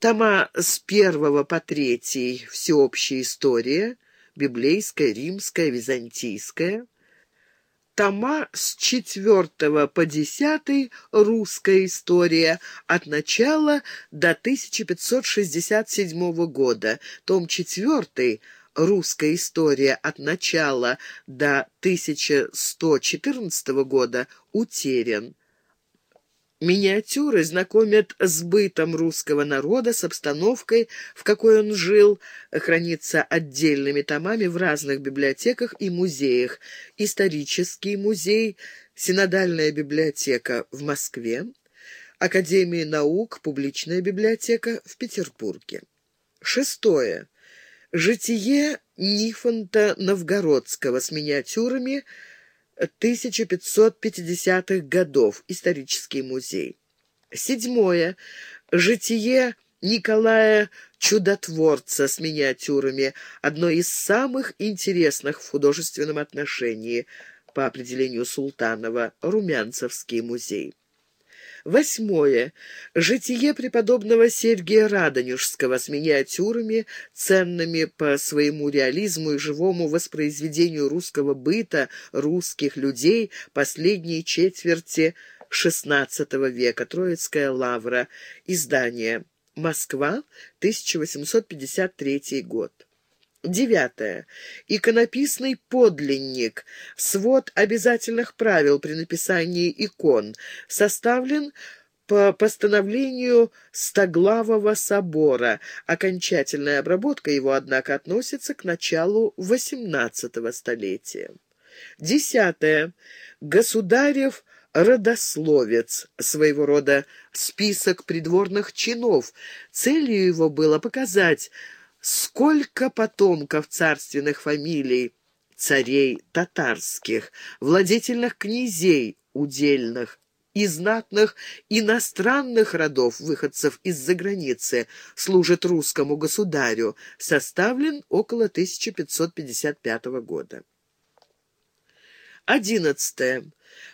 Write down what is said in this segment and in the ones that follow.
Тома с первого по третий «Всеобщая история», библейская, римская, византийская. Тома с четвертого по десятый «Русская история» от начала до 1567 года. Том четвертый «Русская история» от начала до 1114 года утерян. Миниатюры знакомят с бытом русского народа, с обстановкой, в какой он жил, хранится отдельными томами в разных библиотеках и музеях. Исторический музей, Синодальная библиотека в Москве, Академия наук, публичная библиотека в Петербурге. Шестое. Житие Нифонта Новгородского с миниатюрами – 1550-х годов. Исторический музей. Седьмое. Житие Николая Чудотворца с миниатюрами. Одно из самых интересных в художественном отношении. По определению Султанова. Румянцевский музей. Восьмое. Житие преподобного Сергия Радонежского с миниатюрами, ценными по своему реализму и живому воспроизведению русского быта, русских людей последней четверти XVI века. Троицкая лавра. Издание. Москва, 1853 год. Девятое. Иконописный подлинник. Свод обязательных правил при написании икон. Составлен по постановлению Стоглавого собора. Окончательная обработка его, однако, относится к началу XVIII столетия. Десятое. Государев родословец, своего рода список придворных чинов. Целью его было показать, Сколько потомков царственных фамилий, царей татарских, владетельных князей удельных и знатных иностранных родов, выходцев из-за границы, служит русскому государю, составлен около 1555 года. Одиннадцатое.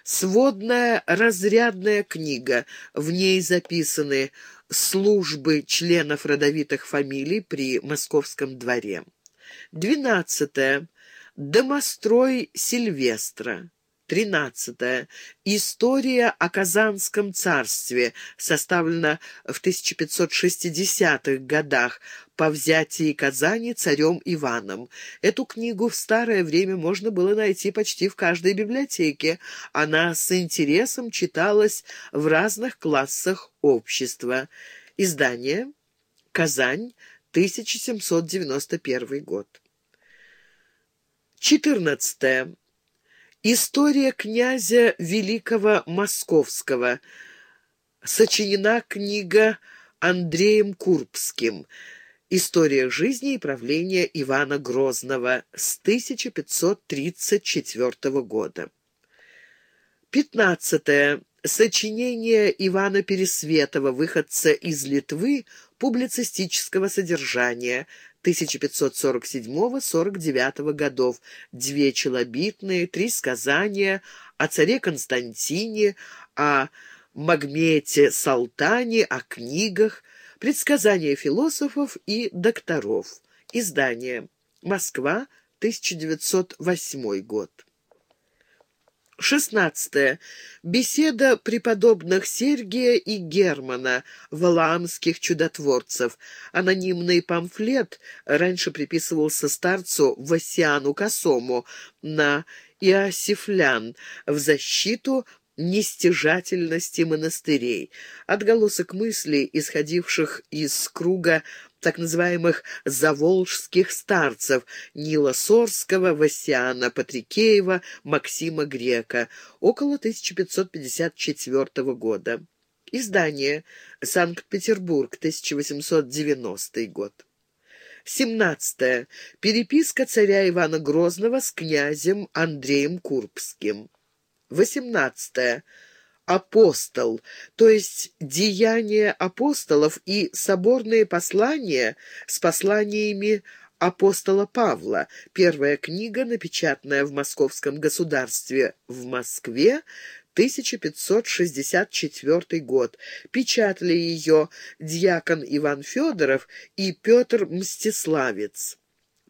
Сводная разрядная книга. В ней записаны службы членов родовитых фамилий при московском дворе. Двенадцатое. Домострой Сильвестра. Тринадцатое. История о Казанском царстве составлена в 1560-х годах по взятии Казани царем Иваном. Эту книгу в старое время можно было найти почти в каждой библиотеке. Она с интересом читалась в разных классах общества. Издание «Казань», 1791 год. Четырнадцатое. История князя Великого Московского. Сочинена книга Андреем Курбским. История жизни и правления Ивана Грозного с 1534 года. Пятнадцатое. Сочинение Ивана Пересветова, выходца из Литвы, публицистического содержания, 1547-49 годов, две челобитные, три сказания о царе Константине, о Магмете Салтане, о книгах, предсказания философов и докторов. Издание. Москва, 1908 год. Шестнадцатое. Беседа преподобных Сергия и Германа, валаамских чудотворцев. Анонимный памфлет раньше приписывался старцу Васиану Косому на Иосифлян в защиту нестяжательности монастырей, отголосок мыслей, исходивших из круга так называемых «заволжских старцев» Нила Сорского, Васяна Патрикеева, Максима Грека, около 1554 года. Издание «Санкт-Петербург, 1890 год». 17. Переписка царя Ивана Грозного с князем Андреем Курбским. 18 апостол, то есть деяния апостолов и соборные послания с посланиями апостола Павла. Первая книга, напечатанная в Московском государстве в Москве, 1564 год. Печатали ее дьякон Иван Федоров и Петр Мстиславец.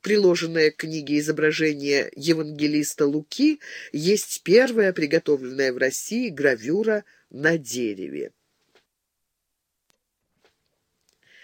Приложенное к книге изображение евангелиста Луки есть первая приготовленная в России гравюра на дереве.